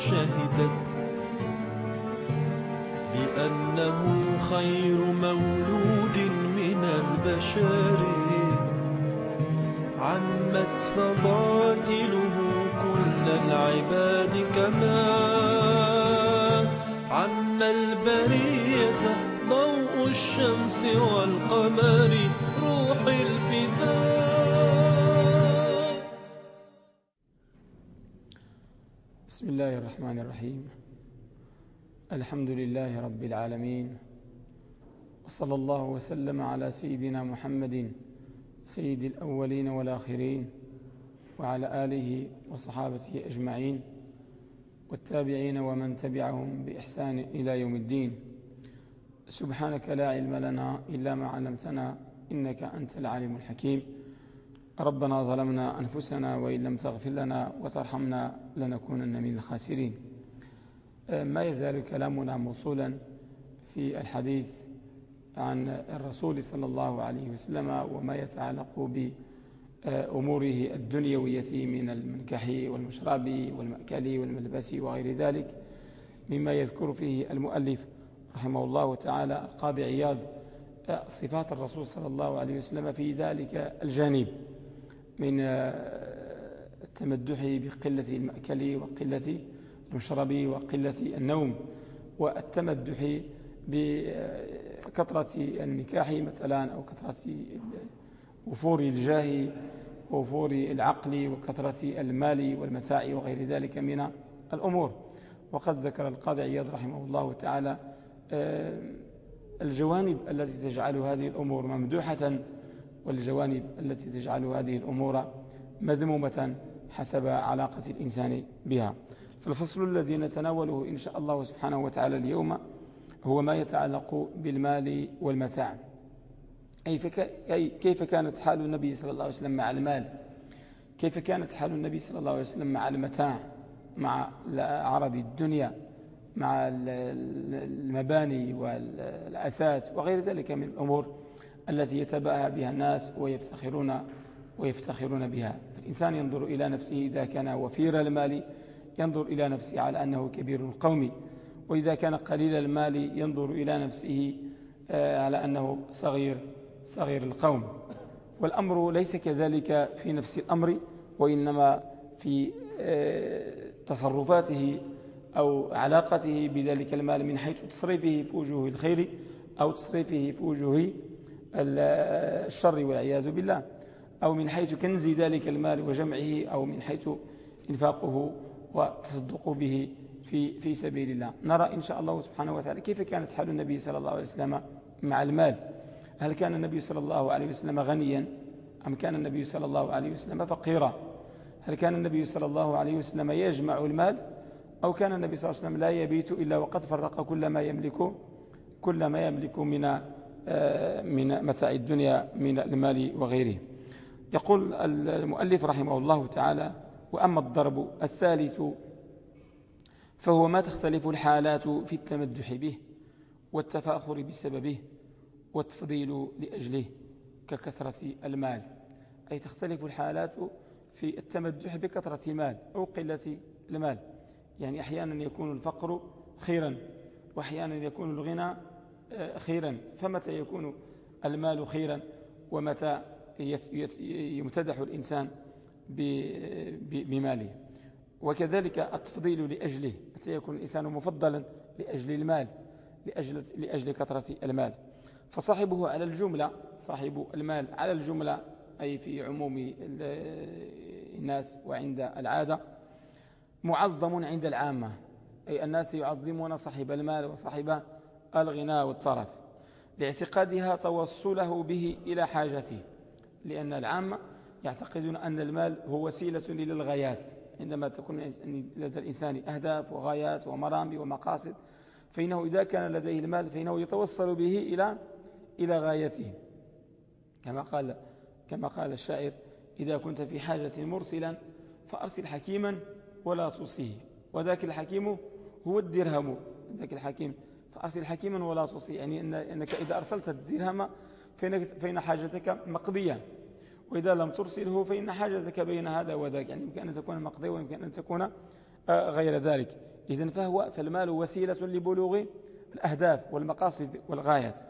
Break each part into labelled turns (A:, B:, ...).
A: شهدت بأنه خير مولود من البشر. عمت فضائله كل العباد كما عم البرية ضوء الشمس والقمر.
B: الرحمن الرحيم. الحمد لله رب العالمين. وصلى الله وسلم على سيدنا محمد سيد الأولين والآخرين وعلى آله وصحابته أجمعين والتابعين ومن تبعهم بإحسان إلى يوم الدين. سبحانك لا علم لنا إلا ما علمتنا إنك أنت العليم الحكيم. ربنا ظلمنا أنفسنا وإن لم تغفر لنا وترحمنا لنكونن من الخاسرين. ما يزال كلامنا موصولا في الحديث عن الرسول صلى الله عليه وسلم وما يتعلق بأموره الدنيوية من المنكح والمشرب والمأكل والملبس وغير ذلك مما يذكر فيه المؤلف رحمه الله تعالى القاضي عياض صفات الرسول صلى الله عليه وسلم في ذلك الجانب. من التمدح بقلة المأكل وقلة المشرب وقلة النوم والتمدح بكثرة النكاح مثلا أو كثرة وفور الجاه ووفور العقل وكثرة المال والمتاع وغير ذلك من الأمور. وقد ذكر القاضي عياض رحمه الله تعالى الجوانب التي تجعل هذه الأمور ممدوحة والجوانب التي تجعل هذه الأمور مذمومة حسب علاقة الإنسان بها. فالفصل الذي نتناوله إن شاء الله سبحانه وتعالى اليوم هو ما يتعلق بالمال والمتاع. أي كيف كانت حال النبي صلى الله عليه وسلم مع المال؟ كيف كانت حال النبي صلى الله عليه وسلم مع المتاع مع عرض الدنيا مع المباني والأسات وغير ذلك من الأمور؟ التي يتباهى بها الناس ويفتخرون ويفتخرون بها. فالإنسان ينظر إلى نفسه إذا كان وفير المال ينظر إلى نفسه على أنه كبير القوم. وإذا كان قليل المال ينظر إلى نفسه آه، على أنه صغير صغير القوم. والأمر ليس كذلك في نفس الأمر وإنما في آه، تصرفاته أو علاقته بذلك المال من حيث تصريفه في وجوه الخير أو تصريفه في وجوه الشر والعياذ بالله أو من حيث كنز ذلك المال وجمعه أو من حيث إنفاقه وتصدق به في, في سبيل الله. نرى إن شاء الله سبحانه وتعالى كيف كانت حال النبي صلى الله عليه وسلم مع المال. هل كان النبي صلى الله عليه وسلم غنيا أم كان النبي صلى الله عليه وسلم فقيرا؟ هل كان النبي صلى الله عليه وسلم يجمع المال أو كان النبي صلى الله عليه وسلم لا يبيت إلا وقد فرق كل ما يملك كل ما يملك من من متاع الدنيا من المال وغيره. يقول المؤلف رحمه الله تعالى وأما الضرب الثالث فهو ما تختلف الحالات في التمدح به والتفاخر بسببه والتفضيل لأجله ككثرة المال. أي تختلف الحالات في التمدح بكثرة المال أو قلة المال. يعني أحيانا يكون الفقر خيرا وأحيانا يكون الغنى خيرا. فمتى يكون المال خيرا؟ ومتى يمتدح الإنسان بماله. وكذلك التفضيل لأجله. متى يكون الإنسان مفضلا لأجل المال لأجل, لأجل كثرة المال. فصاحبه على الجملة صاحب المال على الجملة أي في عموم الناس وعند العادة معظم عند العامة. أي الناس يعظمون صاحب المال وصاحب الغنى والطرف لاعتقادها توصله به إلى حاجته لأن العامة يعتقدون أن المال هو وسيلة للغايات. عندما تكون لدى الإنسان أهداف وغايات ومرامي ومقاصد فإنه إذا كان لديه المال فإنه يتوصل به إلى إلى غايته. كما قال كما قال الشاعر إذا كنت في حاجة مرسلا فأرسل حكيما ولا توصيه. وذاك الحكيم هو الدرهم. ذاك الحكيم فأرسل حكيما ولا توصيه يعني أنك إذا أرسلت الدرهم فإن حاجتك مقضية. وإذا لم ترسله فإن حاجتك بين هذا وذاك. يعني يمكن أن تكون مقضية ويمكن أن تكون آه، غير ذلك. إذن فهو فالمال وسيلة لبلوغ الأهداف والمقاصد والغايات.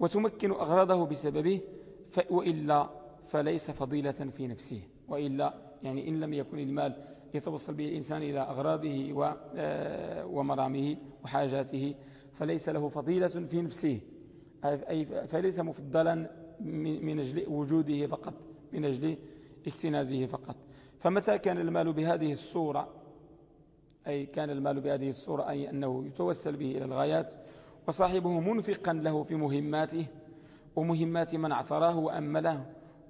B: وتمكن أغراضه بسببه وإلا فليس فضيلة في نفسه. وإلا يعني إن لم يكن المال يتوصل به الإنسان إلى أغراضه آه، ومرامه وحاجاته فليس له فضيلة في نفسه أي فليس مفضلا من أجل وجوده فقط من أجل اكتنازه فقط. فمتى كان المال بهذه الصورة؟ أي كان المال بهذه الصورة أي أنه يتوسل به إلى الغايات وصاحبه منفقا له في مهماته ومهمات من اعتراه وأمله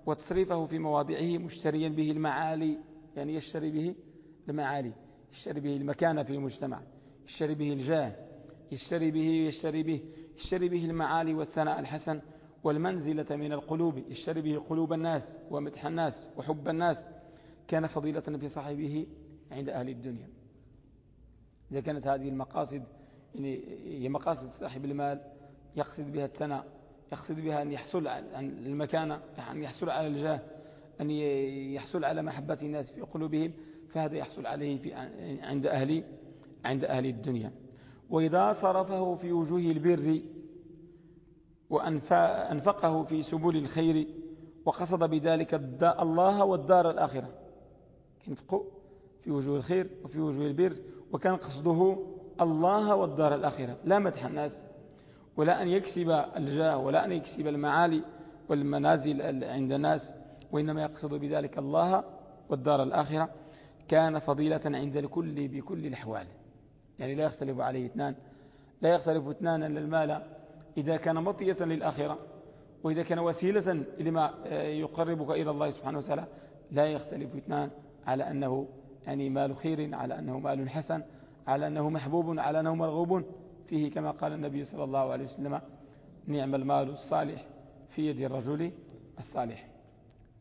B: وتصريفه في مواضعه مشتريا به المعالي يعني يشتري به المعالي يشتري به المكانة في المجتمع. يشتري به الجاه. يشتري به يشتري به. يشتري به المعالي والثناء الحسن والمنزلة من القلوب. يشتري به قلوب الناس ومدح الناس وحب الناس. كان فضيلة في صاحبه عند أهل الدنيا. إذا كانت هذه المقاصد يعني هي مقاصد صاحب المال يقصد بها الثناء يقصد بها أن يحصل على المكانة أن يحصل على الجاه أن يحصل على محبة الناس في قلوبهم. فهذا يحصل عليه في عند أهل عند أهل الدنيا. وإذا صرفه في وجوه البر وأنفقه في سبل الخير وقصد بذلك الله والدار الآخرة. ينفق في وجوه الخير وفي وجوه البر وكان قصده الله والدار الآخرة. لا مدح الناس ولا أن يكسب الجاه ولا أن يكسب المعالي والمنازل عند الناس وإنما يقصد بذلك الله والدار الآخرة. كان فضيلة عند الكل بكل الأحوال. يعني لا يختلف عليه اثنان. لا يختلف اثنان أن المال. إذا كان مطية للآخرة وإذا كان وسيلة لما يقربك إلى الله سبحانه وتعالى لا يختلف اثنان على أنه يعني مال خير على أنه مال حسن على أنه محبوب على أنه مرغوب. فيه كما قال النبي صلى الله عليه وسلم نعم المال الصالح في يد الرجل الصالح.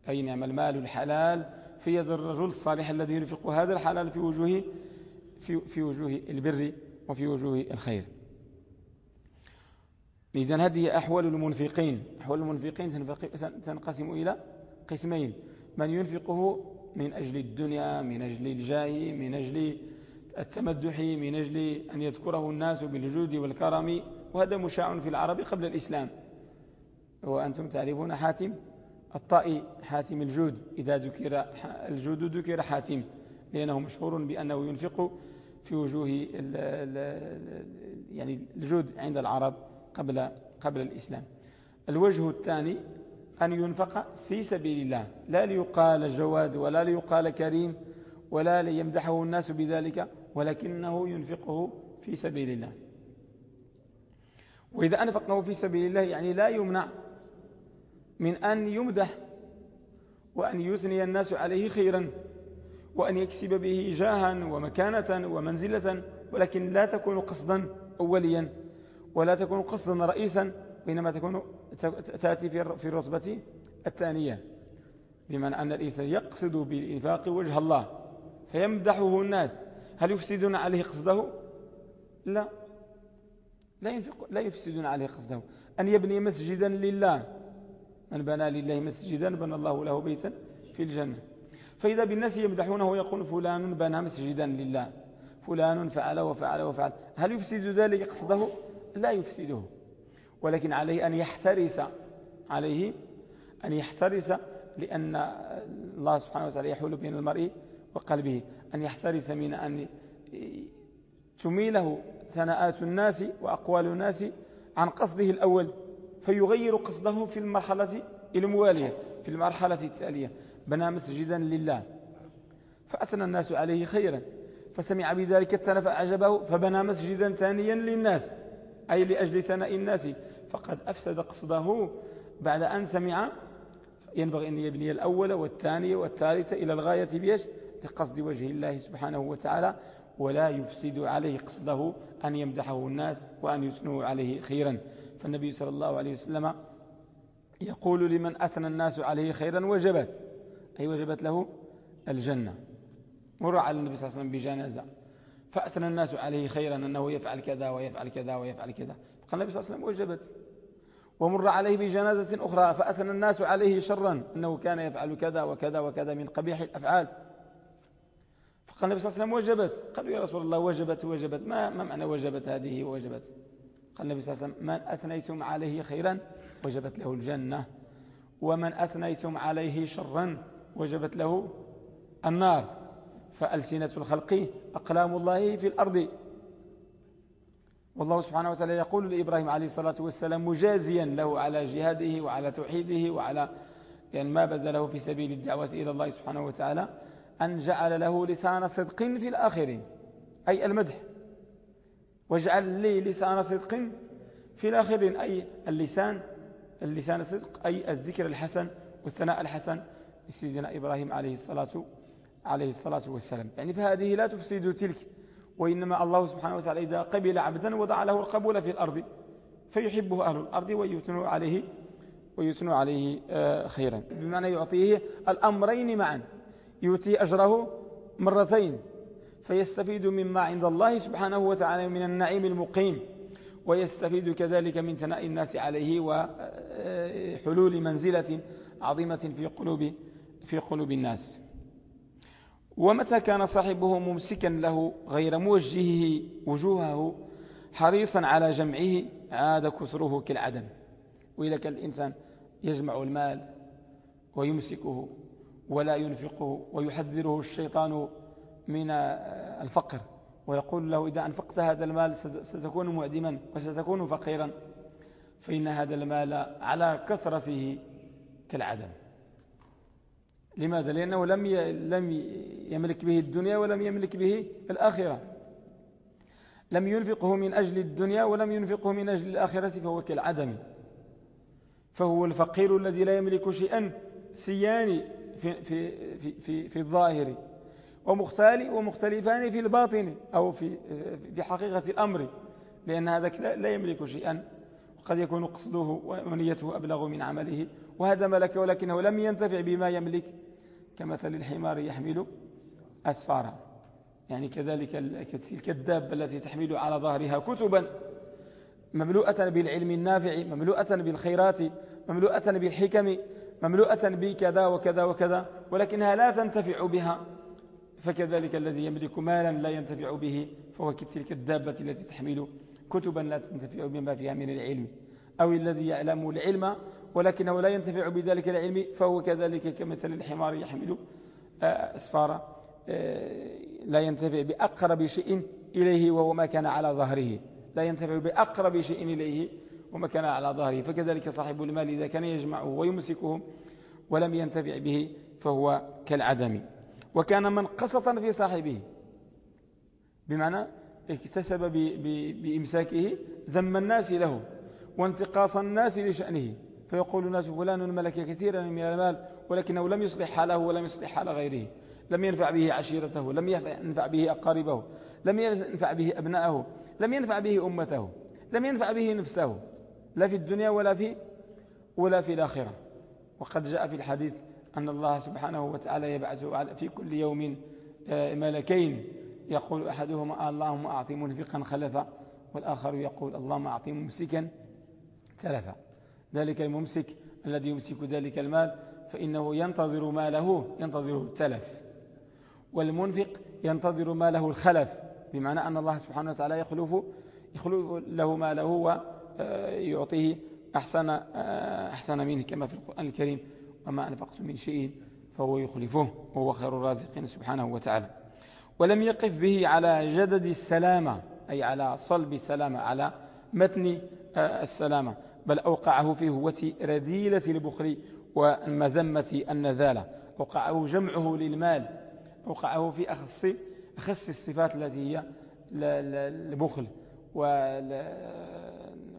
B: أي نعم المال الحلال في يد الرجل الصالح الذي ينفق هذا الحلال في وجوه في, في وجوه البر وفي وجوه الخير. إذن هذه أحوال المنفقين. أحوال المنفقين تنقسم إلى قسمين. من ينفقه من أجل الدنيا من أجل الجاه من أجل التمدح من أجل أن يذكره الناس بالجود والكرم. وهذا مشاع في العرب قبل الإسلام. وأنتم تعرفون حاتم الطائي حاتم الجود إذا ذكر الجود ذكر حاتم لأنه مشهور بأنه ينفق في وجوه يعني الجود عند العرب قبل قبل الإسلام. الوجه الثاني أن ينفق في سبيل الله لا ليقال جواد ولا ليقال كريم ولا ليمدحه الناس بذلك ولكنه ينفقه في سبيل الله. وإذا أنفقه في سبيل الله يعني لا يمنع من أن يمدح وأن يثني الناس عليه خيرا وأن يكسب به جاها ومكانة ومنزلة ولكن لا تكون قصدا أوليا ولا تكون قصدا رئيسا وإنما تكون تأتي في الرتبة الثانية. بمعنى أن الإنسان يقصد بالإنفاق وجه الله فيمدحه الناس. هل يفسدون عليه قصده؟ لا. لا, ينفق لا يفسدون عليه قصده. أن يبني مسجدا لله من بنى لله مسجدا بنى الله له بيتا في الجنة. فإذا بالناس يمدحونه ويقول فلان بنى مسجدا لله. فلان فعل وفعل وفعل. هل يفسد ذلك قصده؟ لا يفسده. ولكن عليه أن يحترس عليه أن يحترس لأن الله سبحانه وتعالى يحول بين المرء وقلبه. أن يحترس من أن تميله ثناءات الناس وأقوال الناس عن قصده الأول. فيغير قصده في المرحلة الموالية في المرحلة التالية. بنى مسجدا لله. فأثنى الناس عليه خيرا. فسمع بذلك التنف أعجبه فبنى مسجدا ثانيا للناس أي لأجل ثناء الناس. فقد أفسد قصده بعد أن سمع ينبغي أن يبني الأول والثاني والثالث إلى الغاية بيش لقصد وجه الله سبحانه وتعالى. ولا يفسد عليه قصده أن يمدحه الناس وأن يثنوا عليه خيرا. فالنبي صلى الله عليه وسلم يقول لمن أثنى الناس عليه خيرا وجبت أي وجبت له الجنة. مر على النبي صلى الله عليه وسلم بجنازة فأثنى الناس عليه خيرا أنه يفعل كذا ويفعل كذا ويفعل كذا. فقال النبي صلى الله عليه وسلم وجبت. ومر عليه بجنازة أخرى فأثنى الناس عليه شرا أنه كان يفعل كذا وكذا وكذا من قبيح الأفعال. فقال النبي صلى الله عليه وسلم وجبت. قالوا يا رسول الله وجبت وجبت. ما, ما معنى وجبت هذه وجبت؟ قال النبي صلى الله عليه وسلم من أثنيتم عليه خيرا وجبت له الجنة ومن أثنيتم عليه شرا وجبت له النار. فألسنة الخلق أقلام الله في الأرض. والله سبحانه وتعالى يقول لإبراهيم عليه الصلاة والسلام مجازيا له على جهاده وعلى توحيده وعلى يعني ما بذله في سبيل الدعوة إلى الله سبحانه وتعالى. أن جعل له لسان صدق في الآخرين أي المدح. واجعل لي لسان صدق في الآخرين أي اللسان اللسان الصدق أي الذكر الحسن والثناء الحسن لسيدنا إبراهيم عليه الصلاة عليه الصلاة والسلام. يعني فهذه لا تفسد تلك وإنما الله سبحانه وتعالى إذا قبل عبدا وضع له القبول في الأرض فيحبه أهل الأرض ويثنوا عليه ويثنوا عليه آه، خيرا. بمعنى يعطيه الأمرين معا. يؤتي أجره مرتين فيستفيد مما عند الله سبحانه وتعالى من النعيم المقيم ويستفيد كذلك من ثناء الناس عليه وحلول منزلة عظيمة في قلوب في قلوب الناس. ومتى كان صاحبه ممسكا له غير موجهه وجوهه حريصا على جمعه عاد كثره كالعدم وإذا كان الإنسان يجمع المال ويمسكه. ولا ينفقه ويحذره الشيطان من الفقر. ويقول له إذا أنفقت هذا المال ستكون معدما وستكون فقيرا. فإن هذا المال على كثرته كالعدم. لماذا؟ لأنه لم لم يملك به الدنيا ولم يملك به الآخرة. لم ينفقه من أجل الدنيا ولم ينفقه من أجل الآخرة فهو كالعدم. فهو الفقير الذي لا يملك شيئا سيان في, في, في, في, في الظاهر. ومختال ومختلفان في الباطن أو في, في حقيقة الأمر لأن هذا لا يملك شيئا. وقد يكون قصده ونيته أبلغ من عمله. وهذا ملك ولكنه لم ينتفع بما يملك كمثل الحمار يحمل أسفارا. يعني كذلك تلك الدابة التي تحمل على ظهرها كتبا مملوءة بالعلم النافع مملوءة بالخيرات مملوءة بالحكم مملوءة بكذا وكذا وكذا ولكنها لا تنتفع بها. فكذلك الذي يملك مالا لا ينتفع به فهو كتلك الدابة التي تحمل كتبا لا تنتفع بما فيها من العلم. أو الذي يعلم العلم ولكنه لا ينتفع بذلك العلم فهو كذلك كمثل الحمار يحمل آه، أسفارا آه، لا ينتفع بأقرب شيء إليه وهو ما كان على ظهره. لا ينتفع بأقرب شيء إليه وما كان على ظهره. فكذلك صاحب المال إذا كان يجمعه ويمسكه ولم ينتفع به فهو كالعدم. وكان منقصة في صاحبه. بمعنى اكتسب بإمساكه ذم الناس له وانتقاص الناس لشأنه. فيقول الناس فلان ملك كثيرا من المال ولكنه لم يصلح حاله ولم يصلح حال غيره. لم ينفع به عشيرته لم ينفع به أقاربه لم ينفع به أبنائه لم ينفع به أمته لم ينفع به نفسه. لا في الدنيا ولا في ولا في الآخرة. وقد جاء في الحديث أن الله سبحانه وتعالى يبعث في كل يوم آه، ملكين. يقول أحدهما اللهم أعطي منفقا خلفا والآخر يقول اللهم أعطي ممسكا تلفا. ذلك الممسك الذي يمسك ذلك المال فإنه ينتظر ماله ينتظره التلف. والمنفق ينتظر ماله الخلف بمعنى أن الله سبحانه وتعالى يخلف يخلف له ماله ويعطيه أحسن, أحسن منه كما في القرآن الكريم وما أنفقت من شيء فهو يخلفه وهو خير الرازقين سبحانه وتعالى. ولم يقف به على جدد السلامة أي على صلب السلامة على متن السلامة بل أوقعه في هوة رذيلة البخل والمذمة النذالة. أوقعه جمعه للمال أوقعه في أخص, أخص الصفات التي هي البخل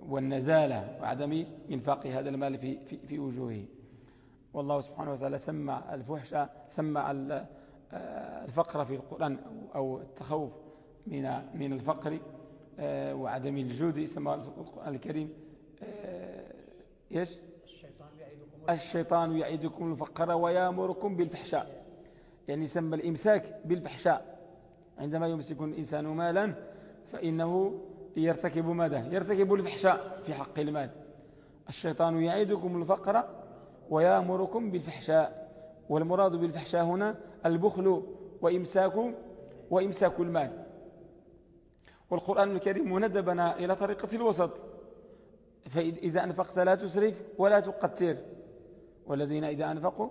B: والنذالة وعدم إنفاق هذا المال في, في, في وجوهه. والله سبحانه وتعالى سمى الفحش سمى الفقر في القرآن أو التخوف من من الفقر آه، وعدم الجود سمى القرآن الكريم آه، إيش؟ الشيطان يعيدكم الفقر ويامركم بالفحشاء. يعني سمى الإمساك بالفحشاء. عندما يمسك الإنسان مالا فإنه يرتكب ماذا؟ يرتكب الفحشاء في حق المال. الشيطان يعيدكم الفقر ويامركم بالفحشاء. والمراد بالفحشاء هنا البخل وإمساك وإمساك المال. والقرآن الكريم ندبنا إلى طريقة الوسط. فإذا أنفقت لا تسرف ولا تقتر. والذين إذا أنفقوا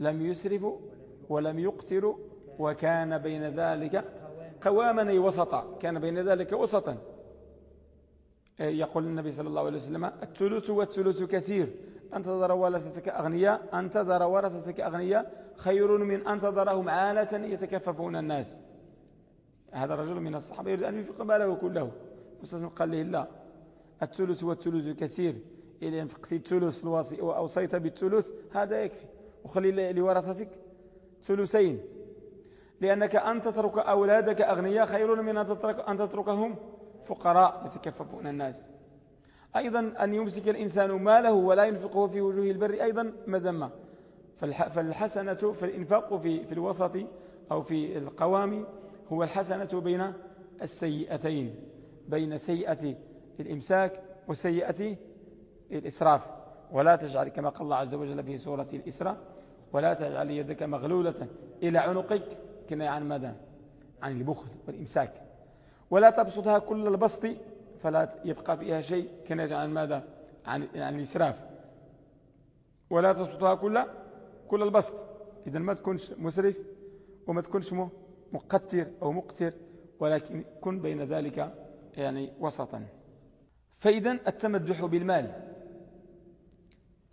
B: لم يسرفوا ولم يقتروا وكان بين ذلك قواما وسطا. كان بين ذلك وسطا. يقول النبي صلى الله عليه وسلم الثلث والثلث كثير. أن تذر ورثتك أغنياء؟ أن تذر ورثتك أغنياء؟ خير من أن تذرهم عالة يتكففون الناس. هذا الرجل من الصحابة يريد أن ينفق ماله كله. مستثمر قال له لا. الثلث والثلث كثير. إذا انفقت الثلث وأوصيت بالثلث هذا يكفي. وخلي لورثتك ثلثين. لأنك أن تترك أولادك أغنياء خير من أن, تترك أن تتركهم. فقراء يتكففون الناس. أيضا أن يمسك الإنسان ماله ولا ينفقه في وجوه البر أيضا مذمة. فالحسنة فالإنفاق في, في الوسط أو في القوام هو الحسنة بين السيئتين بين سيئة الإمساك وسيئة الإسراف. ولا تجعل كما قال الله عز وجل في سورة الإسراء ولا تجعل يدك مغلولة إلى عنقك كنا عن ماذا؟ عن البخل والإمساك. ولا تبسطها كل البسط فلا يبقى فيها شيء كناجع عن ماذا؟ عن, عن الإسراف ولا تبسطها كل كل البسط. إذا ما تكونش مسرف وما تكونش مقتر أو مقتر ولكن كن بين ذلك يعني وسطا. فإذا التمدح بالمال.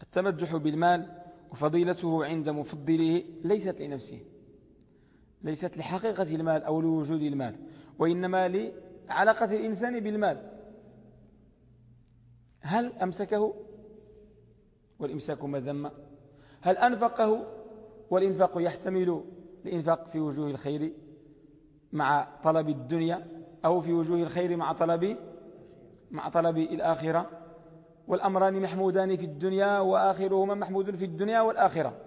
B: التمدح بالمال وفضيلته عند مفضله ليست لنفسه. ليست لحقيقة المال أو لوجود المال وإنما لعلاقة الإنسان بالمال. هل أمسكه؟ والإمساك مذمة. هل أنفقه؟ والإنفاق يحتمل الإنفاق في وجوه الخير مع طلب الدنيا أو في وجوه الخير مع طلب مع طلب الآخرة. والأمران محمودان في الدنيا وآخرهما محمود في الدنيا والآخرة.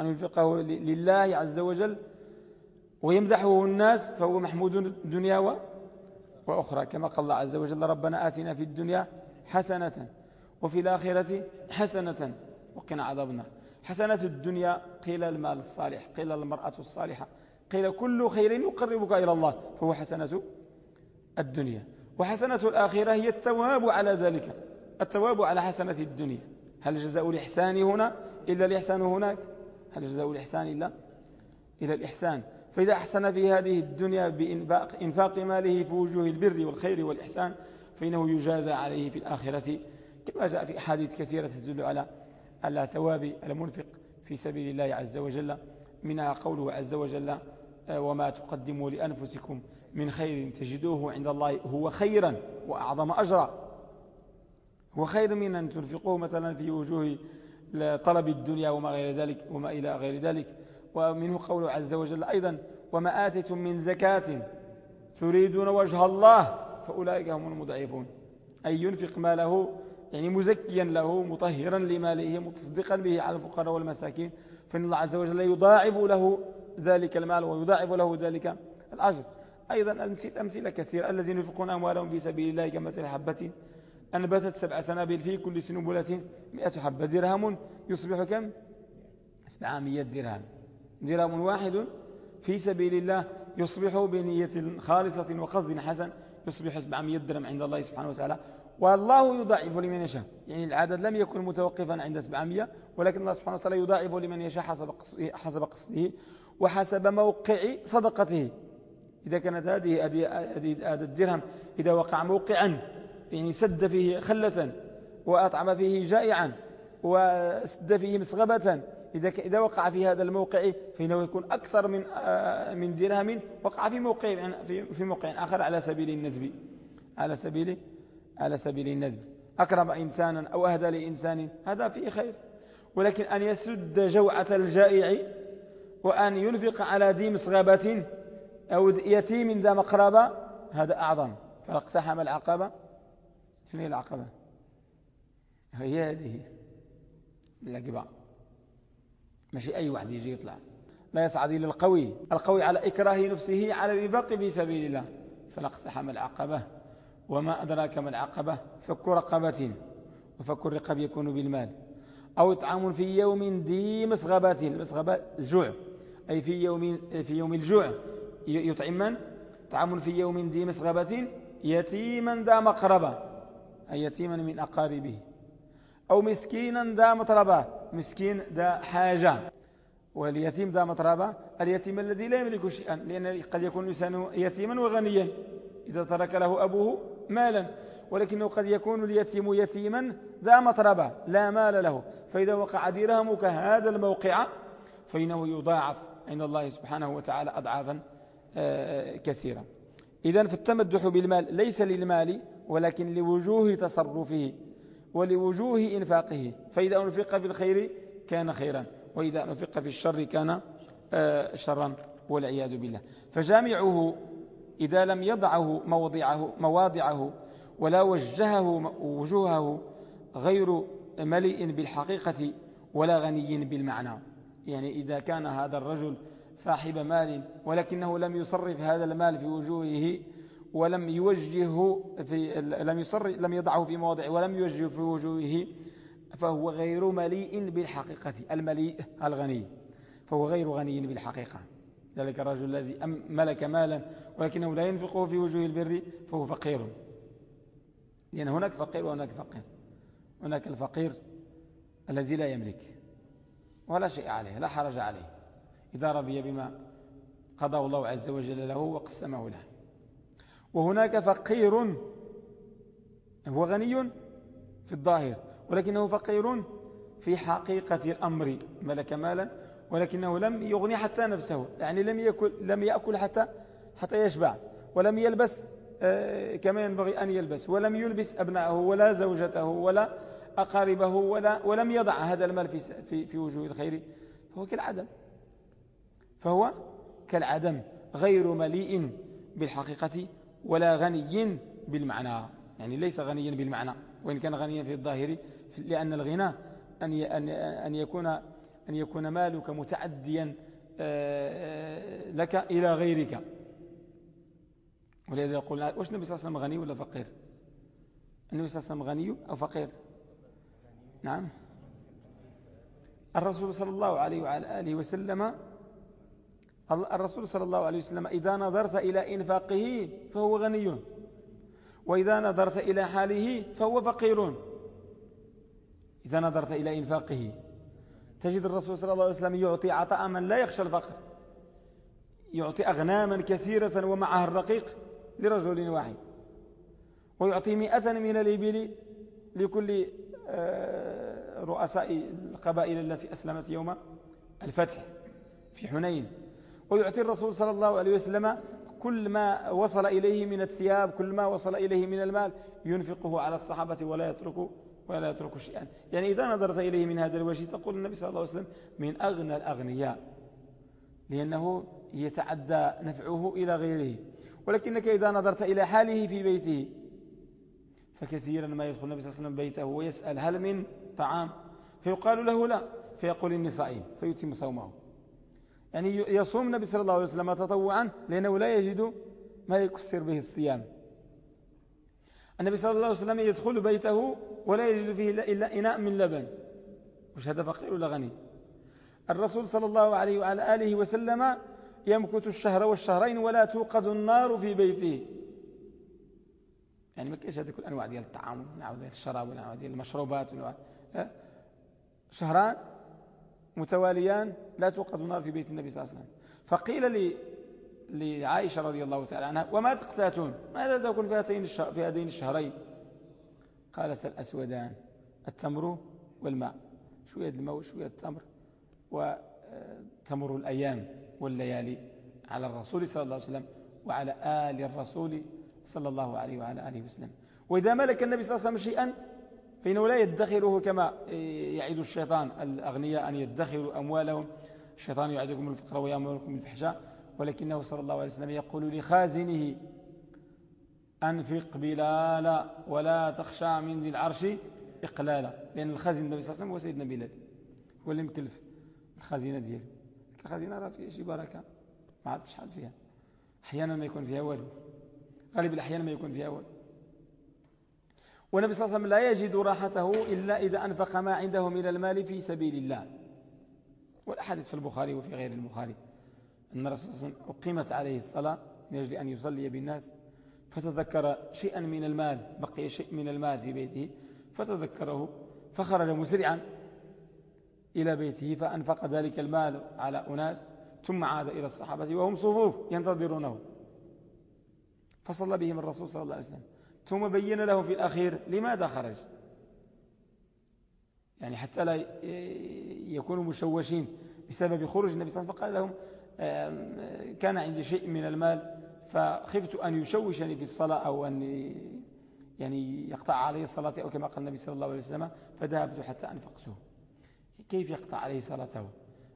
B: أن ينفقه لله عز وجل ويمدحه الناس فهو محمود دنيا وأخرى. كما قال الله عز وجل ربنا آتنا في الدنيا حسنة وفي الآخرة حسنة وقنا عذاب النار. حسنة الدنيا قيل المال الصالح قيل المرأة الصالحة قيل كل خير يقربك إلى الله فهو حسنة الدنيا. وحسنة الآخرة هي التواب على ذلك التواب على حسنة الدنيا. هل جزاء الإحسان هنا إلا الإحسان هناك؟ هل جزاء الإحسان إلا إلى الإحسان؟ فإذا أحسن في هذه الدنيا بإنفاق ماله في وجوه البر والخير والإحسان فإنه يجازى عليه في الآخرة كما جاء في أحاديث كثيرة تدل على على ثواب المنفق في سبيل الله عز وجل. منها قوله عز وجل وما تقدموا لأنفسكم من خير تجدوه عند الله هو خيرا وأعظم أجرا. هو خير من أن تنفقوه مثلا في وجوه طلب الدنيا وما غير ذلك وما إلى غير ذلك. ومنه قوله عز وجل أيضا وما آتيتم من زكاة تريدون وجه الله فأولئك هم المضعفون. أي ينفق ماله يعني مزكيا له مطهرا لماله متصدقا به على الفقراء والمساكين فإن الله عز وجل يضاعف له ذلك المال ويضاعف له ذلك الأجر. أيضا الأمثلة كثيرة الذين ينفقون أموالهم في سبيل الله كمثل حبة أنبتت سبع سنابل في كل سنبلة مئة حبة درهم يصبح كم؟ سبعمية درهم. درهم واحد في سبيل الله يصبح بنية خالصة وقصد حسن. يصبح 700 درهم عند الله سبحانه وتعالى. والله يضاعف لمن يشاء. يعني العدد لم يكن متوقفا عند 700 ولكن الله سبحانه وتعالى يضاعف لمن يشاء حسب قصده, حسب قصده وحسب موقع صدقته. إذا كانت هذه هذا الدرهم إذا وقع موقعا يعني سد فيه خلة وأطعم فيه جائعا وسد فيه مسغبة. إذا إذا وقع في هذا الموقع فإنه يكون أكثر من آه، من درهم وقع في موقع في موقع آخر على سبيل الندب. على سبيل على سبيل الندب. أكرم إنسانا أو أهدى لإنسان هذا فيه خير. ولكن أن يسد جوعة الجائع وأن ينفق على ذي مصغبة أو يتيم ذا مقربة هذا أعظم. فاقتحم العقبة. هي العقبة؟ هي هذه. العقبة. ماشي أي واحد يجي يطلع. لا يصعد إلى القوي. القوي على إكراه نفسه على الإنفاق في سبيل الله. فلا اقتحم العقبة. وما أدراك ما العقبة؟ فك رقبة. وفك الرقب يكون بالمال. أو إطعام في يوم ذي مسغبة. المسغبة الجوع. أي في يوم, في يوم الجوع. يطعم من؟ طعام في يوم ذي مسغبة. يتيما ذا مقربة. أي يتيما من أقاربه. أو مسكينا ذا متربة. مسكين ذا حاجة. واليتيم ذا متربة. اليتيم الذي لا يملك شيئا لأن قد يكون الإنسان يتيما وغنيا. إذا ترك له أبوه مالا. ولكنه قد يكون اليتيم يتيما ذا مطربة. لا مال له. فإذا وقع درهمك هذا الموقع فإنه يضاعف عند الله سبحانه وتعالى أضعافا آه، كثيرة إذا فالتمدح بالمال ليس للمال ولكن لوجوه تصرفه ولوجوه إنفاقه. فإذا أنفق في الخير كان خيرا وإذا أنفق في الشر كان آه، شرا والعياذ بالله. فجامعه إذا لم يضعه موضعه مواضعه ولا وجهه وجوهه غير مليء بالحقيقة ولا غني بالمعنى. يعني إذا كان هذا الرجل صاحب مال ولكنه لم يصرف هذا المال في وجوهه ولم يوجهه في لم يصرف لم يضعه في مواضع ولم يوجهه في وجوهه فهو غير مليء بالحقيقة المليء الغني فهو غير غني بالحقيقة. ذلك الرجل الذي ملك مالا ولكنه لا ينفقه في وجوه البر فهو فقير. لأن هناك فقير وهناك فقير. هناك الفقير الذي لا يملك ولا شيء عليه لا حرج عليه. إذا رضي بما قضى الله عز وجل له وقسمه له. وهناك فقير هو غني في الظاهر ولكنه فقير في حقيقة الأمر ملك مالا ولكنه لم يغني حتى نفسه يعني لم يأكل, لم يأكل حتى, حتى يشبع ولم يلبس آه، كما ينبغي أن يلبس ولم يلبس أبنائه ولا زوجته ولا أقاربه ولا ولم يضع هذا المال في, في, في وجوه الخير فهو كالعدم. فهو كالعدم غير مليء بالحقيقة ولا غني بالمعنى. يعني ليس غنيا بالمعنى وإن كان غنيا في الظاهر لأن الغنى أن أن يكون أن يكون مالك متعديا آه، لك إلى غيرك. ولذا يقول واش النبي صلى الله عليه وسلم غني ولا فقير؟ النبي صلى الله عليه وسلم غني أو فقير؟ نعم. الرسول صلى الله عليه وعلى آله وسلم الرسول صلى الله عليه وسلم إذا نظرت إلى إنفاقه فهو غني وإذا نظرت إلى حاله فهو فقير. إذا نظرت إلى إنفاقه. تجد الرسول صلى الله عليه وسلم يعطي عطاء من لا يخشى الفقر. يعطي أغناما كثيرة ومعها الرقيق لرجل واحد. ويعطي مئة من الإبل لكل آه، رؤساء القبائل التي أسلمت يوم الفتح في حنين. ويعطي الرسول صلى الله عليه وسلم كل ما وصل إليه من الثياب كل ما وصل إليه من المال ينفقه على الصحابة ولا يترك ولا يترك شيئا. يعني إذا نظرت إليه من هذا الوجه تقول النبي صلى الله عليه وسلم من أغنى الأغنياء لأنه يتعدى نفعه إلى غيره. ولكنك إذا نظرت إلى حاله في بيته فكثيرا ما يدخل النبي صلى الله عليه وسلم بيته ويسأل هل من طعام؟ فيقال له لا فيقول صائم فيتم صومه. يعني يصوم النبي صلى الله عليه وسلم تطوعا لأنه لا يجد ما يكسر به الصيام. النبي صلى الله عليه وسلم يدخل بيته ولا يجد فيه إلا إناء من لبن. وش هذا فقير ولا غني؟ الرسول صلى الله عليه وعلى آله وسلم يمكث الشهر والشهرين ولا توقد النار في بيته. يعني ما كاينش هذيك الأنواع ديال الطعام ونوع ديال الشراب ونوع ديال المشروبات ونوع شهران متواليان لا توقد النار في بيت النبي صلى الله عليه وسلم. فقيل لي لعائشة رضي الله تعالى عنها وما تقتاتون؟ ماذا تكون في هاتين في هذين الشهرين؟ قالت الأسودان التمر والماء. شوية الماء وشوية التمر وتمر الأيام والليالي على الرسول صلى الله عليه وسلم وعلى آل الرسول صلى الله عليه وعلى آله وسلم. وإذا ملك النبي صلى الله عليه وسلم شيئا فإنه لا يدخره كما يعيد الشيطان الأغنياء أن يدخروا أموالهم. الشيطان يعدكم الفقر ويأمركم الفحشاء ولكنه صلى الله عليه وسلم يقول لخازنه أنفق بلالا ولا تخشى من ذي العرش إقلالا. لأن الخازن النبي صلى الله عليه وسلم هو سيدنا بلال. هو اللي مكلف الخزينة ديالو. الخزينة راه فيها شي بركة ما عرفت شحال فيها. أحيانا ما يكون فيها والو. غالب الأحيان ما يكون فيها والو. والنبي صلى الله عليه وسلم لا يجد راحته إلا إذا أنفق ما عنده من المال في سبيل الله. والأحاديث في البخاري وفي غير البخاري. أن الرسول صلى الله عليه وسلم أقيمت عليه الصلاة من أجل أن يصلي بالناس فتذكر شيئا من المال بقي شيء من المال في بيته فتذكره فخرج مسرعا إلى بيته فأنفق ذلك المال على أناس ثم عاد إلى الصحابة وهم صفوف ينتظرونه. فصلى بهم الرسول صلى الله عليه وسلم. ثم بين لهم في الأخير لماذا خرج؟ يعني حتى لا يكونوا مشوشين بسبب خروج النبي صلى الله عليه وسلم فقال لهم كان عندي شيء من المال فخفت أن يشوشني في الصلاة أو أن يعني يقطع علي صلاتي أو كما قال النبي صلى الله عليه وسلم فذهبت حتى أنفقته. كيف يقطع عليه صلاته؟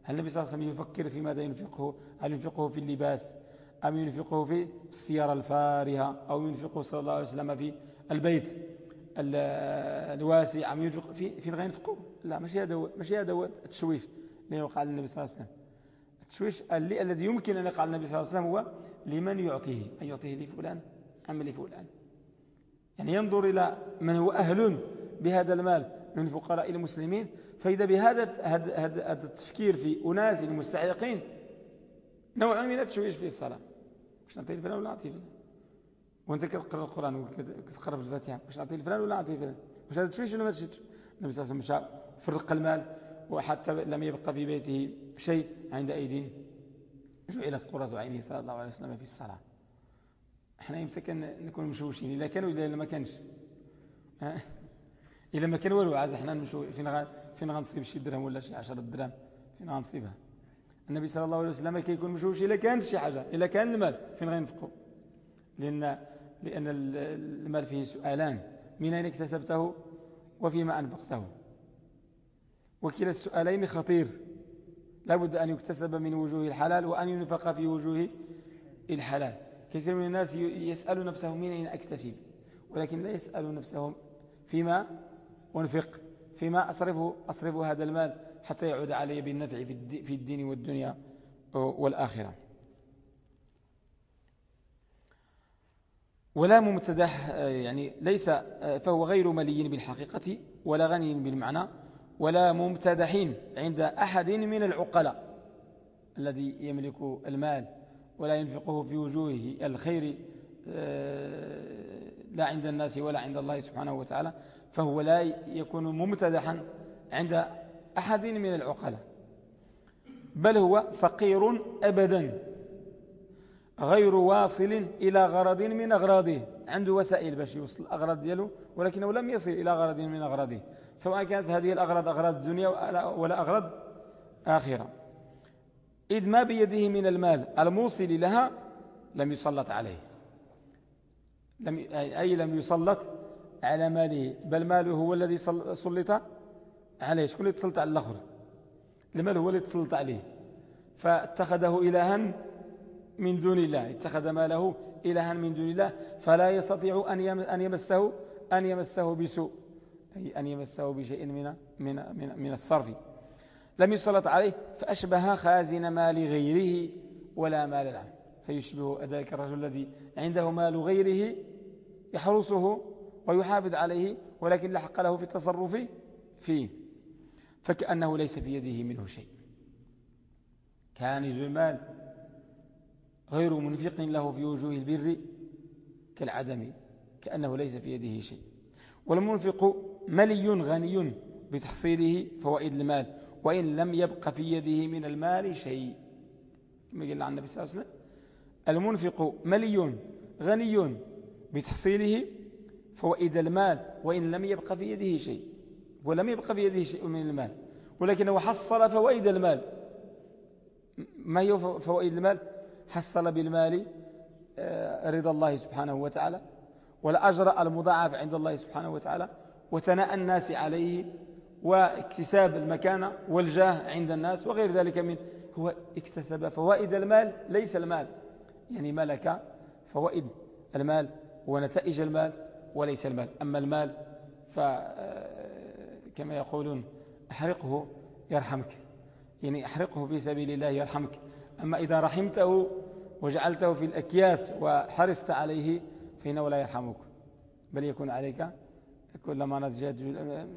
B: هل النبي صلى الله عليه وسلم يفكر في ماذا ينفقه؟ هل ينفقه في اللباس؟ أم ينفقه في السيارة الفارهة أو ينفقه صلى الله عليه وسلم في البيت الواسع أم ينفق في في الغير ينفقه؟ لا ماشي هذا ماشي هذا هو التشويش اللي وقع للنبي صلى الله عليه وسلم. التشويش الذي يمكن أن يقع للنبي صلى الله عليه وسلم هو لمن يعطيه. أن يعطيه لفلان أم لفلان. يعني ينظر إلى من هو أهل بهذا المال من فقراء المسلمين فإذا بهذا هذا التفكير في أناس المستحقين نوع من التشويش في الصلاة. مش نعطيه لفلان ولا نعطيه فلان وانت كتقرا القرآن وكتقرا في الفاتحة مش نعطيه لفلان ولا نعطيه فلان مش هذا تشويش ولا ما تشويش النبي صلى الله عليه وسلم مشى فرق المال وحتى لم يبقى في بيته شيء عند أيدين جعلت قرة عينه صلى الله عليه وسلم في الصلاة. إحنا يمسك نكون مشوشين إلا كانوا إلا ما كانش. إلا ما كان والو عاد إحنا غا فين غنصيب شي درهم ولا شي 10 درهم فين غنصيبها النبي صلى الله عليه وسلم كيكون مشوش إلا كان شي حاجة إلا كان المال. فين غينفقوا لأن لأن المال فيه سؤالان. من أين اكتسبته؟ وفيما أنفقته. وكلا السؤالين خطير. لابد أن يكتسب من وجوه الحلال وأن ينفق في وجوه الحلال. كثير من الناس يسأل نفسه من أين أكتسب. ولكن لا يسأل نفسه فيما أنفق فيما أصرف, أصرف هذا المال. حتى يعود علي بالنفع في الدين والدنيا والآخرة. ولا ممتدح يعني ليس فهو غير ملي بالحقيقة ولا غني بالمعنى ولا ممتدح عند أحد من العقلاء الذي يملك المال ولا ينفقه في وجوه الخير آه، لا عند الناس ولا عند الله سبحانه وتعالى فهو لا يكون ممتدحا عند أحد من العقلاء. بل هو فقير أبدا غير واصل إلى غرض من أغراضه. عنده وسائل باش يوصل الأغراض دياله ولكنه لم يصل إلى غرض من أغراضه. سواء كانت هذه الأغراض أغراض الدنيا ولا أغراض آخرة. إذ ما بيده من المال الموصل لها لم يسلط عليه. لم أي لم يسلط على ماله. بل ماله هو الذي سلط عليه شكون اللي تسلط على الآخر؟ المال هو اللي تسلط عليه؟ فاتخذه إلها من دون الله اتخذ ماله إلها من دون الله فلا يستطيع أن يمسه أن يمسه بسوء أي أن يمسه بشيء من من من, من الصرف. لم يسلط عليه فأشبه خازن مال غيره ولا مال له. فيشبه ذلك الرجل الذي عنده مال غيره يحرسه ويحافظ عليه ولكن لا حق له في التصرف فيه. فكأنه ليس في يده منه شيء. كان المال غير منفق له في وجوه البر كالعدم كأنه ليس في يده شيء. والمنفق ملي غني بتحصيله فوائد المال وإن لم يبق في يده من المال شيء. كما قال عن النبي صلى الله عليه وسلم المنفق ملي غني بتحصيله فوائد المال وإن لم يبق في يده شيء. ولم يبق في يده شيء من المال. ولكنه حصل فوائد المال. ما هي فوائد المال؟ حصل بالمال آه، رضا الله سبحانه وتعالى والأجر المضاعف عند الله سبحانه وتعالى وثناء الناس عليه واكتساب المكانة والجاه عند الناس وغير ذلك من هو اكتسب فوائد المال ليس المال. يعني ملك فوائد المال ونتائج المال وليس المال. أما المال فكما آه، يقولون أحرقه يرحمك. يعني أحرقه في سبيل الله يرحمك. أما إذا رحمته وجعلته في الأكياس وحرصت عليه فإنه لا يرحمك. بل يكون عليك كلما نضجت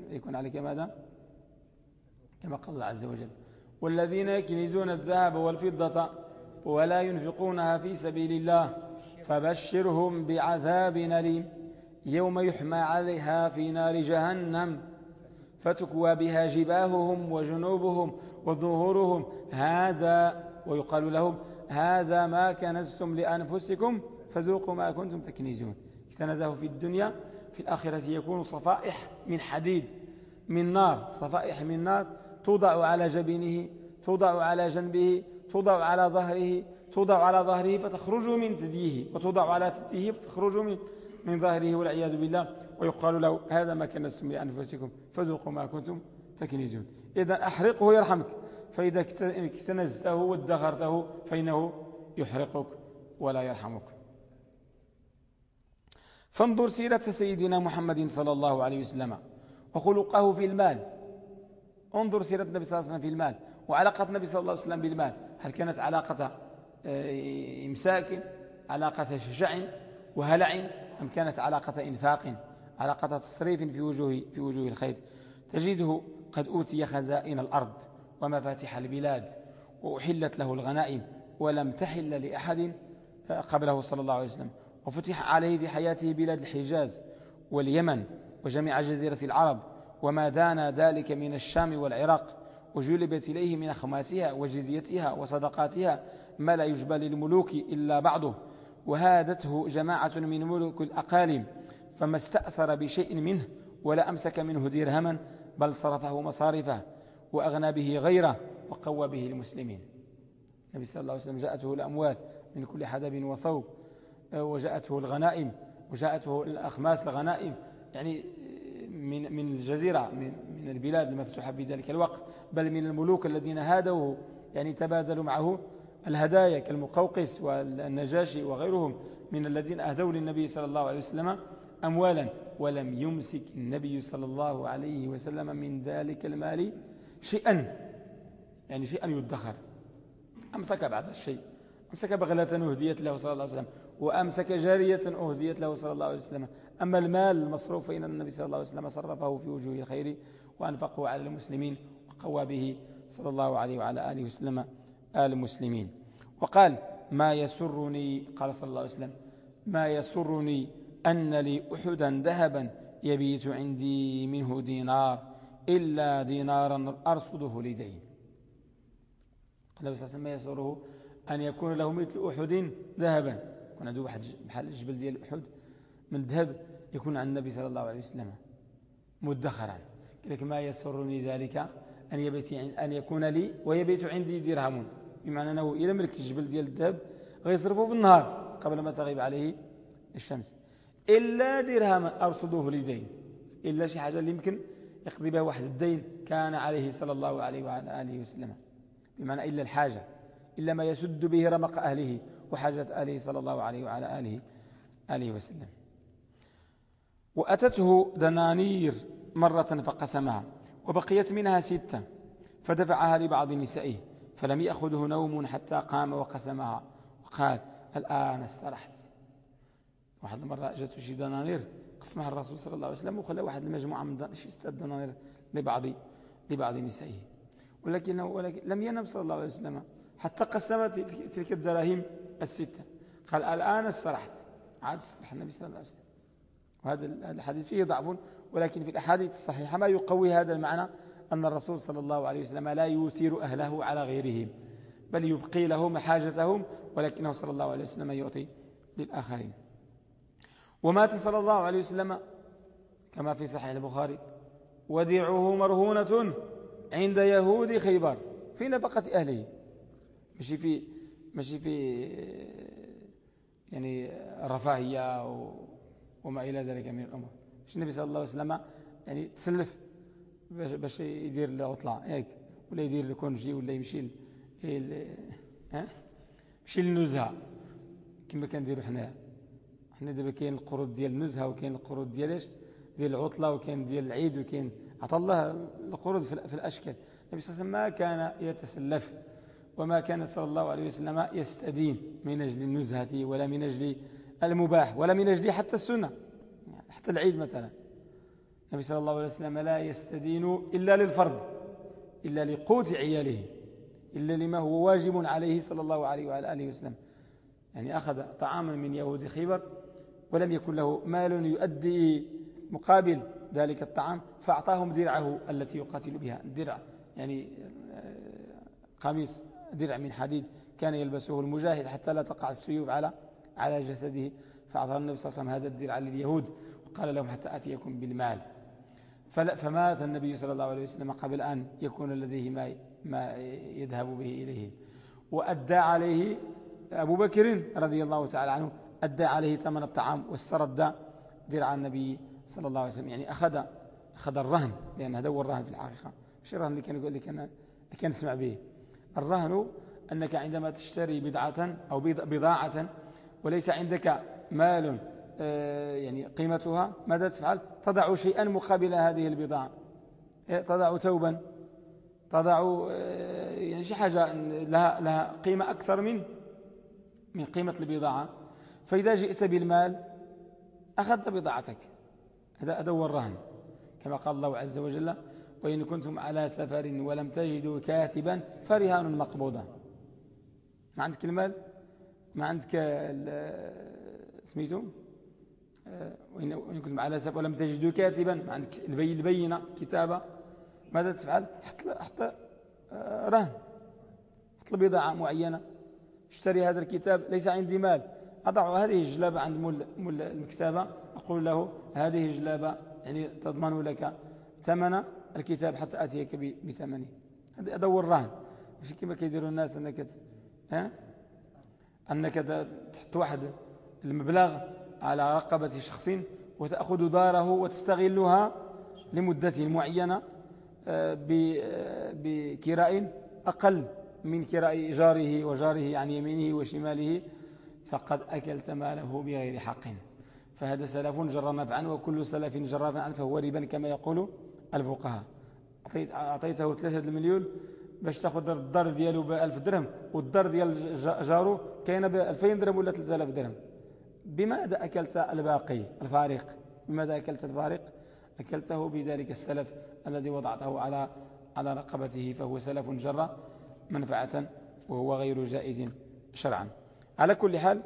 B: يكون عليك ماذا؟ كما قال الله عز وجل والذين يكنزون الذهب والفضة ولا ينفقونها في سبيل الله فبشرهم بعذاب أليم. يوم يحمى عليها في نار جهنم فتكوى بها جباههم وجنوبهم وظهورهم. هذا ويقال لهم هذا ما كنزتم لأنفسكم فذوقوا ما كنتم تكنزون اكتنزه في الدنيا في الآخرة يكون صفائح من حديد من نار صفائح من نار توضع على جبينه توضع على جنبه توضع على ظهره توضع على ظهره فتخرج من ثديه وتوضع على ثديه فتخرج من من ظهره والعياذ بالله. ويقال له هذا ما كنستم لأنفسكم فذوقوا ما كنتم تكنزون إذا أحرقه يرحمك. فإذا اكتنزته وادخرته فإنه يحرقك ولا يرحمك. فانظر سيرة سيدنا محمد صلى الله عليه وسلم. وخلقه في المال. انظر سيرة النبي صلى الله عليه وسلم في المال. وعلاقة النبي صلى الله عليه وسلم بالمال. هل كانت علاقة آه، إمساك علاقة شجع وهلع أم كانت علاقة إنفاق؟ علاقة تصريف في وجوه, في وجوه الخير. تجده قد أوتي خزائن الأرض ومفاتيح البلاد. وأحلت له الغنائم ولم تحل لأحد قبله صلى الله عليه وسلم. وفتح عليه في حياته بلاد الحجاز واليمن وجميع جزيرة العرب. وما دان ذلك من الشام والعراق. وجلبت إليه من خماسها وجزيتها وصدقاتها ما لا يجبى للملوك إلا بعضه. وهادته جماعة من ملوك الأقاليم. فما استأثر بشيء منه ولا أمسك منه درهما بل صرفه مصارفه وأغنى به غيره وقوى به المسلمين. النبي صلى الله عليه وسلم جاءته الأموال من كل حدب وصوب وجاءته الغنائم وجاءته الأخماس الغنائم يعني من من الجزيرة من من البلاد المفتوحة في ذلك الوقت بل من الملوك الذين هادوه يعني تبادلوا معه الهدايا كالمقوقس والنجاشي وغيرهم من الذين أهدوا للنبي صلى الله عليه وسلم أموالا. ولم يمسك النبي صلى الله عليه وسلم من ذلك المال شيئا. يعني شيئا يدخر. أمسك بعض الشيء. أمسك بغلة أهديت له صلى الله عليه وسلم وأمسك جارية أهديت له صلى الله عليه وسلم. أما المال المصروف فإن النبي صلى الله عليه وسلم صرفه في وجوه الخير وأنفقه على المسلمين وقوى به صلى الله عليه وعلى آله وسلم. آل المسلمين. وقال ما يسرني قال صلى الله عليه وسلم. ما يسرني أن لي أحدا ذهبا يبيت عندي منه دينار إلا دينارا أرصده لدين النبي صلى الله عليه وسلم ما يسره أن يكون له مثل أحد ذهبا. يكون عنده واحد بحال الجبل ديال أحد من ذهب يكون عند النبي صلى الله عليه وسلم مدخرا. لكن ما يسرني ذلك؟ أن, يبيت أن يكون لي ويبيت عندي درهم. بمعنى أنه إلى ملك الجبل ديال الذهب غيصرفه في النهار قبل ما تغيب عليه الشمس. إلا درهم أرصده لزين. إلا شي حاجة اللي يمكن يقضي بها واحد الدين كان عليه صلى الله عليه وعلى آله وسلم. بمعنى إلا الحاجة إلا ما يسد به رمق أهله وحاجة أهله صلى الله عليه وعلى آله, آله وسلم. وأتته دنانير مرة فقسمها وبقيت منها ستة فدفعها لبعض نسائه فلم يأخذه نوم حتى قام وقسمها. وقال الآن استرحت. واحد المرة جاته شي دنانير قسمها الرسول صلى الله عليه وسلم وخلى واحد المجموعة من شي ستة دنانير لبعض لبعض نسائه. ولكنه ولكن لم ينم صلى الله عليه وسلم حتى قسم تلك الدراهم الستة. قال الآن استرحت. عاد استرح النبي صلى الله عليه وسلم. وهذا الحديث فيه ضعف ولكن في الأحاديث الصحيحة ما يقوي هذا المعنى أن الرسول صلى الله عليه وسلم لا يثير أهله على غيرهم بل يبقي لهم حاجتهم ولكنه صلى الله عليه وسلم يعطي للآخرين. ومات صلى الله عليه وسلم كما في صحيح البخاري. وديعه مرهونة عند يهود خيبر في نفقة أهله. ماشي في ماشي في يعني رفاهية وما إلى ذلك من الأمور. مش النبي صلى الله عليه وسلم يعني تسلف باش, باش يدير العطلة. هيك. ولا يدير الكونجي ولا يمشي ها؟ يمشي للنزهة. كما كنديروا حنا حنا دابا كاين القروض ديال النزهة وكاين القروض ديال إيش ديال العطلة وكاين ديال العيد وكاين عطى الله القروض في الأشكال. النبي صلى الله عليه وسلم ما كان يتسلف وما كان صلى الله عليه وسلم يستدين من أجل النزهة ولا من أجل المباح ولا من أجل حتى السنة حتى العيد مثلا. النبي صلى الله عليه وسلم لا يستدين إلا للفرد إلا لقوت عياله إلا لما هو واجب عليه صلى الله عليه وعلى آله وسلم. يعني أخذ طعاما من يهود خيبر ولم يكن له مال يؤدي مقابل ذلك الطعام فأعطاهم درعه التي يقاتل بها. الدرع يعني آه، قميص درع من حديد كان يلبسه المجاهد حتى لا تقع السيوف على على جسده. فأعطى النبي صلى الله عليه وسلم هذا الدرع لليهود وقال لهم حتى أتيكم بالمال. فمات النبي صلى الله عليه وسلم قبل أن يكون لديه ما ما يذهب به إليه. وأدى عليه أبو بكر رضي الله تعالى عنه أدى عليه ثمن الطعام واسترد درع النبي صلى الله عليه وسلم. يعني أخذ أخذ الرهن لأن هذا هو الرهن في الحقيقة. مش الرهن اللي كان يقول كان اللي كان نسمع به. الرهن أنك عندما تشتري بضعة أو بضاعة وليس عندك مال آه، يعني قيمتها ماذا تفعل؟ تضع شيئا مقابل هذه البضاعة. إيه، تضع ثوبا تضع آه، يعني شي حاجة لها, لها قيمة أكثر من من قيمة البضاعة. فإذا جئت بالمال أخذت بضاعتك. هذا هو الرهن. كما قال الله عز وجل وإن كنتم على سفر ولم تجدوا كاتبا فرهان مقبوضة. ما عندك المال؟ ما عندك سميتو؟ آه، وإن كنتم على سفر ولم تجدوا كاتبا. ما عندك البينة كتابة. ماذا تفعل؟ حط حط آه، رهن. حط بضاعة معينة. اشتري هذا الكتاب. ليس عندي مال. أضع هذه الجلابة عند مول, المكتبة أقول له هذه الجلابة يعني تضمن لك ثمن الكتاب حتى أتيك بثمنه. هذا هو الرهن. مش كما كيديروا الناس أنك ها؟ أنك تحط واحد المبلغ على رقبة شخص وتأخذ داره وتستغلها لمدة معينة آه، آه، بكراء أقل من كراء جاره وجاره عن يمينه وشماله. فقد أكلت ماله بغير حق. فهذا سلف جر نفعا وكل سلف جر نفعا فهو ربا كما يقول الفقهاء. أعطيته ثلاثة مليون باش تاخذ الدار ديالو ب 1000 درهم والدار ديال جارو كاينة ب 2000 درهم ولا 3000 درهم. بماذا أكلت الباقي الفارق؟ بماذا أكلت الفارق؟ أكلته بذلك السلف الذي وضعته على على رقبته فهو سلف جر منفعة وهو غير جائز شرعا. على كل حال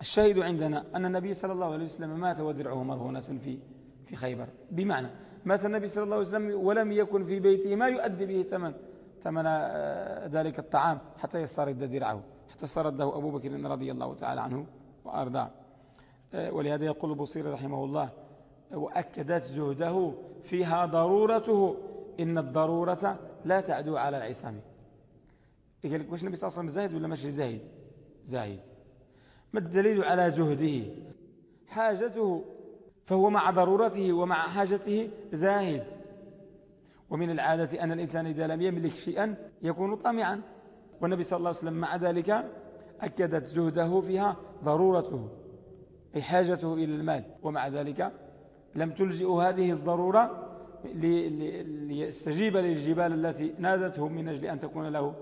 B: الشاهد عندنا أن النبي صلى الله عليه وسلم مات ودرعه مرهونة في في خيبر. بمعنى مات النبي صلى الله عليه وسلم ولم يكن في بيته ما يؤدي به ثمن ثمن آه، ذلك الطعام حتى يسترد درعه حتى استرده أبو بكر رضي الله تعالى عنه وأرضاه. آه، ولهذا يقول البصير رحمه الله وأكدت زهده فيها ضرورته إن الضرورة لا تعدو على العصام. قال لك واش النبي صلى الله عليه وسلم زاهد ولا ماشي زاهد؟ زاهد. ما الدليل على زهده؟ حاجته فهو مع ضرورته ومع حاجته زاهد. ومن العادة أن الإنسان إذا لم يملك شيئا يكون طامعا. والنبي صلى الله عليه وسلم مع ذلك أكدت زهده فيها ضرورته أي حاجته إلى المال. ومع ذلك لم تلجئ هذه الضرورة ليستجيب للجبال التي نادته من أجل أن تكون له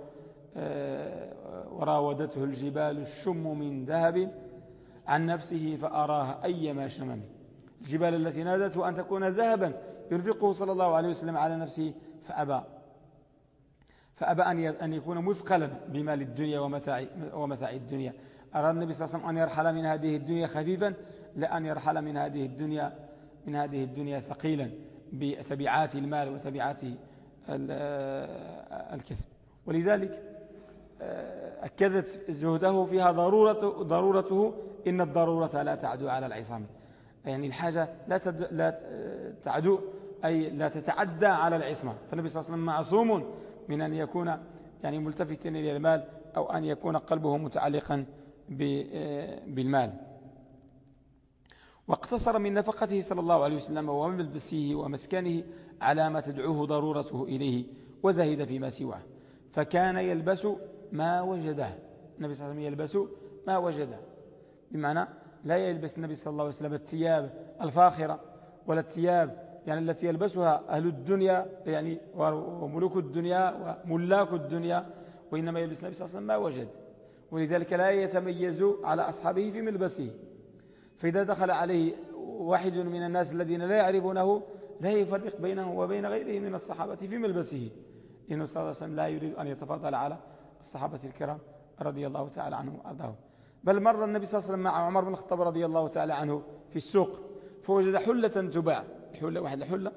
B: آه، وراودته الجبال الشم من ذهب عن نفسه فأراها أيما شمم. الجبال التي نادته أن تكون ذهبا يرفقه صلى الله عليه وسلم على نفسه فأبى. فأبى أن يكون مثقلا بمال الدنيا ومتاع, ومتاع الدنيا. أرى النبي صلى الله عليه وسلم أن يرحل من هذه الدنيا خفيفا لأن يرحل من هذه الدنيا من هذه الدنيا ثقيلا بتبعات المال وتبعات الكسب. ولذلك أكدت زهده فيها ضرورته, ضرورته إن الضرورة لا تعدو على العصام. يعني الحاجة لا, لا تعدو أي لا تتعدى على العصمة. فالنبي صلى الله عليه وسلم معصوم من أن يكون يعني ملتفتا إلى المال أو أن يكون قلبه متعلقا آه، بالمال. واقتصر من نفقته صلى الله عليه وسلم وملبسه ومسكنه على ما تدعوه ضرورته إليه وزهد فيما سواه. فكان يلبس ما وجده. النبي صلى الله عليه وسلم يلبس ما وجده. بمعنى لا يلبس النبي صلى الله عليه وسلم الثياب الفاخرة ولا الثياب يعني التي يلبسها أهل الدنيا يعني وملوك الدنيا وملاك الدنيا وإنما يلبس النبي صلى الله عليه وسلم ما وجد. ولذلك لا يتميز على أصحابه في ملبسه. فإذا دخل عليه واحد من الناس الذين لا يعرفونه لا يفرق بينه وبين غيره من الصحابة في ملبسه. لأنه صلى الله عليه وسلم لا يريد أن يتفضل على الصحابة الكرام رضي الله تعالى عنهم وأرضاهم. بل مر النبي صلى الله عليه وسلم مع عمر بن الخطاب رضي الله تعالى عنه في السوق فوجد حلة تباع. الحلة واحد الحلة.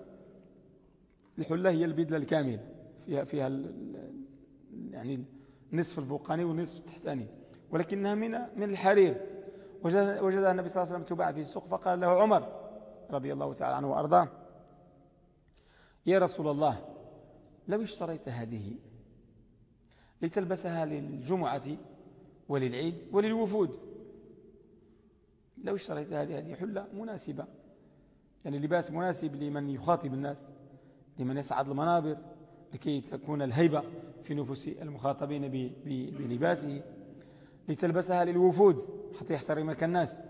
B: الحلة هي البدلة الكاملة. فيها فيها يعني النصف الفوقاني والنصف التحتاني. ولكنها من من الحرير. وجدها النبي صلى الله عليه وسلم تباع في السوق فقال له عمر رضي الله تعالى عنه وأرضاه يا رسول الله لو اشتريت هذه لتلبسها للجمعة وللعيد وللوفود. لو اشتريت هذه حلة مناسبة. يعني لباس مناسب لمن يخاطب الناس لمن يسعد المنابر لكي تكون الهيبة في نفوس المخاطبين بلباسه. لتلبسها للوفود حتى يحترمك الناس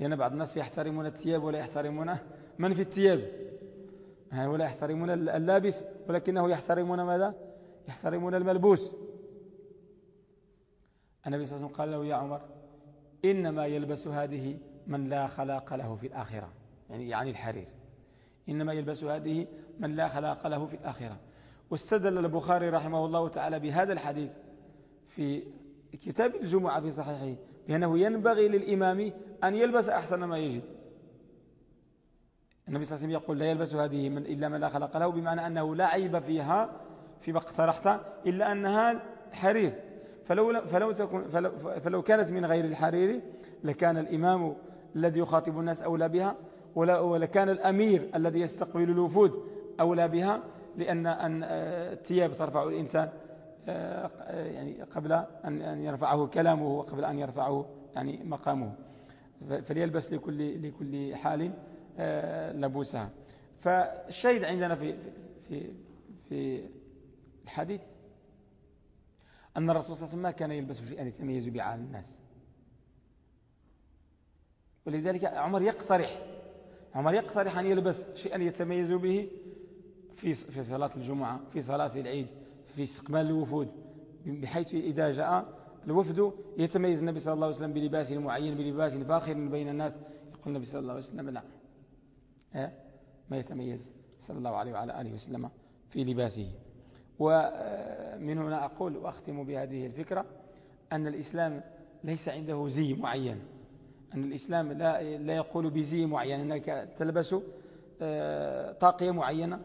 B: لأن بعض الناس يحترمون الثياب ولا يحترمون من في الثياب. ولا يحترمون اللابس ولكنه يحترمون ماذا؟ يحترمون الملبوس. النبي صلى الله عليه وسلم قال له يا عمر إنما يلبس هذه من لا خلاق له في الآخرة. يعني يعني الحرير. إنما يلبس هذه من لا خلاق له في الآخرة. واستدل البخاري رحمه الله تعالى بهذا الحديث في كتاب الجمعة في صحيحه بأنه ينبغي للإمام أن يلبس أحسن ما يجد النبي صلى الله عليه وسلم يقول لا يلبس هذه من إلا من لا خلق له بمعنى أنه لا عيب فيها فيما اقترحت إلا أنها حرير. فلو, فلو, تكون فلو, فلو كانت من غير الحرير لكان الإمام الذي يخاطب الناس أولى بها ولكان الأمير الذي يستقبل الوفود أولى بها لأن أن الثياب ترفع الإنسان آه، يعني قبل أن يرفعه كلامه وقبل أن يرفعه يعني مقامه. فليلبس لكل لكل حال آه، لبوسها. فالشهيد عندنا في في في الحديث أن الرسول صلى الله عليه وسلم ما كان يلبس شيئا يتميز به عن الناس. ولذلك عمر يقترح عمر يقترح أن يلبس شيئا يتميز به في في صلاة الجمعة في صلاة العيد في استقبال الوفود. بحيث إذا جاء الوفد يتميز النبي صلى الله عليه وسلم بلباس معين بلباس فاخر بين الناس. يقول النبي صلى الله عليه وسلم لا ما يتميز صلى الله عليه وعلى آله وسلم في لباسه. ومن هنا أقول وأختم بهذه الفكرة أن الإسلام ليس عنده زي معين. أن الإسلام لا, لا يقول بزي معين. أنك تلبس آه، طاقية معينة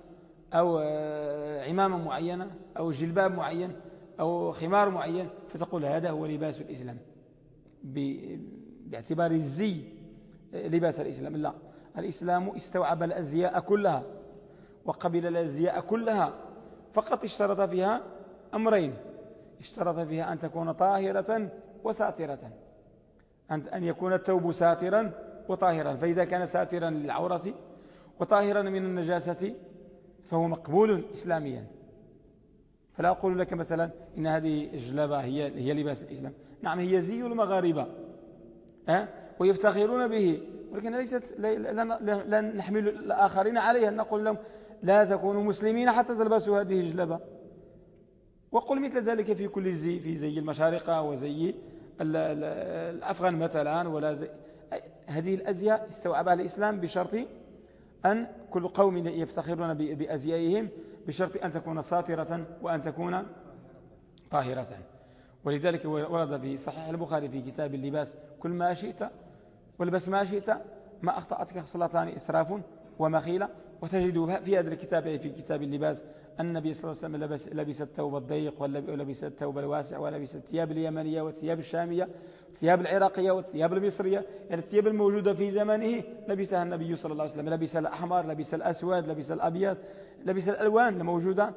B: أو آه، عمامة معينة أو جلباب معين أو خمار معين فتقول هذا هو لباس الإسلام. باعتبار الزي آه، لباس الإسلام. لا الإسلام استوعب الأزياء كلها وقبل الأزياء كلها. فقط اشترط فيها أمرين. اشترط فيها أن تكون طاهرة وساترة. أن يكون التوب ساترا وطاهرا. فإذا كان ساترا للعورة وطاهرا من النجاسة فهو مقبول إسلاميا. فلا أقول لك مثلا إن هذه الجلابة هي, هي لباس الإسلام. نعم هي زي المغاربة أه؟ ويفتخرون به ولكن ليست لا نحمل الآخرين عليها. نقول لهم لا تكونوا مسلمين حتى تلبسوا هذه الجلابة. وقل مثل ذلك في كل زي في زي المشارقة وزي الأفغان مثلا ولا زي. هذه الأزياء استوعبها الإسلام بشرط أن كل قوم يفتخرون بأزيائهم بشرط أن تكون ساطرة وأن تكون طاهرة. ولذلك ورد في صحيح البخاري في كتاب اللباس كل ما شئت والبس ما شئت ما أخطأتك خصلتان إسراف ومخيلة. وتجد في هذا الكتاب في كتاب اللباس النبي صلى الله عليه وسلم لبس, لبس الثوب الضيق ولبس الثوب الواسع ولبس الثياب اليمنية والثياب الشامية والثياب العراقية والثياب المصرية يعني الثياب الموجودة في زمانه لبسها النبي صلى الله عليه وسلم لبس الأحمر لبس الأسود لبس الأبيض لبس الألوان الموجودة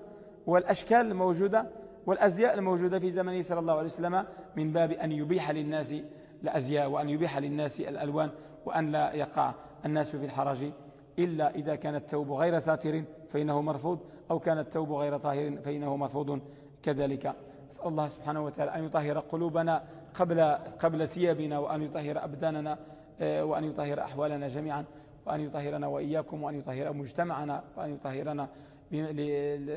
B: والأشكال الموجودة والأزياء الموجودة في زمنه صلى الله عليه وسلم من باب أن يبيح للناس الأزياء وأن يبيح للناس الألوان وأن لا يقع الناس في الحرج. إلا إذا كان التوب غير ساتر فإنه مرفوض أو كان التوب غير طاهر فإنه مرفوض. كذلك أسأل الله سبحانه وتعالى أن يطهر قلوبنا قبل, قبل ثيابنا وأن يطهر أبداننا آه، وأن يطهر أحوالنا جميعا وأن يطهرنا وإياكم وأن يطهر مجتمعنا وأن يطهرنا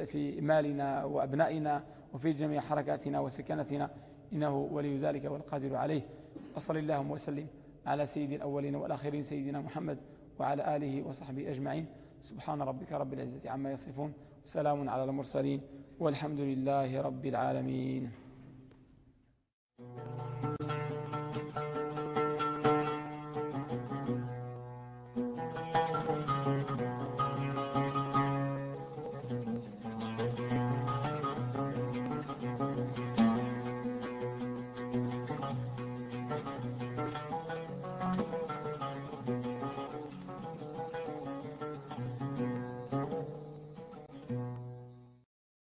B: في مالنا وأبنائنا وفي جميع حركاتنا وسكنتنا إنه ولي ذلك والقادر عليه. وصل اللهم وسلم على سيد الأولين والآخرين سيدنا محمد وعلى آله وصحبه أجمعين. سبحان ربك رب العزة عما يصفون. وسلام على المرسلين. والحمد لله رب العالمين.